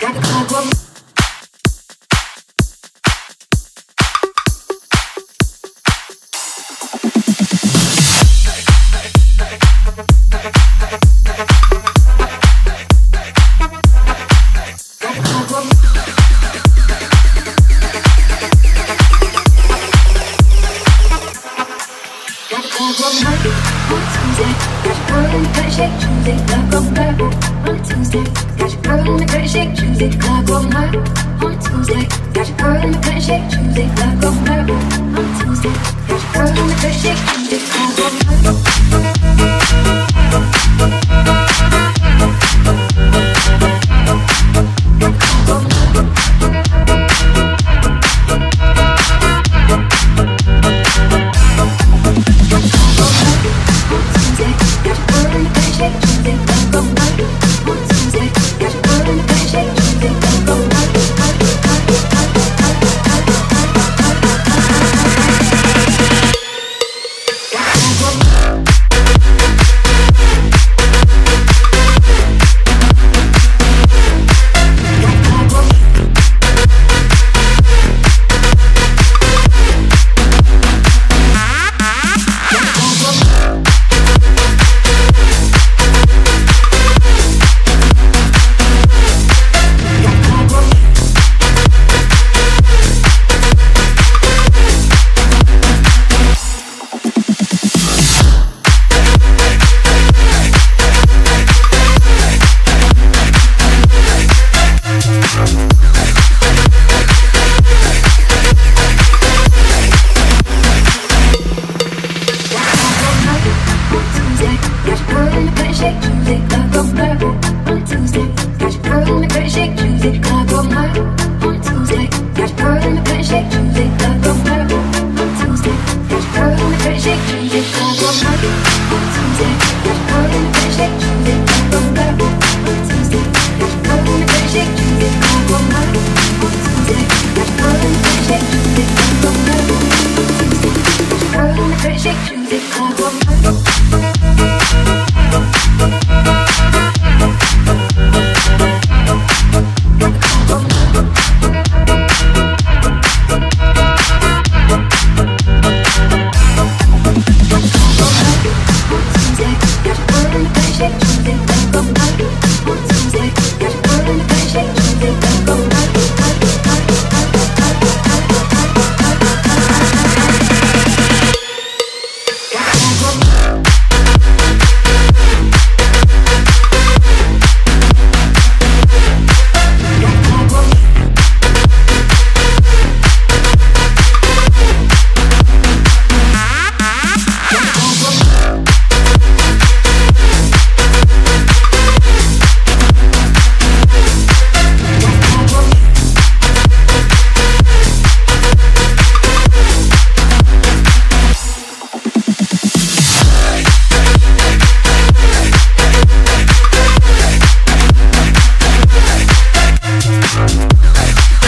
Got the problem. on a Tuesday. Got your girl in the shake, choose it, club on high. on a Tuesday. Got your girl in the shake, choose it, club Hey, hey.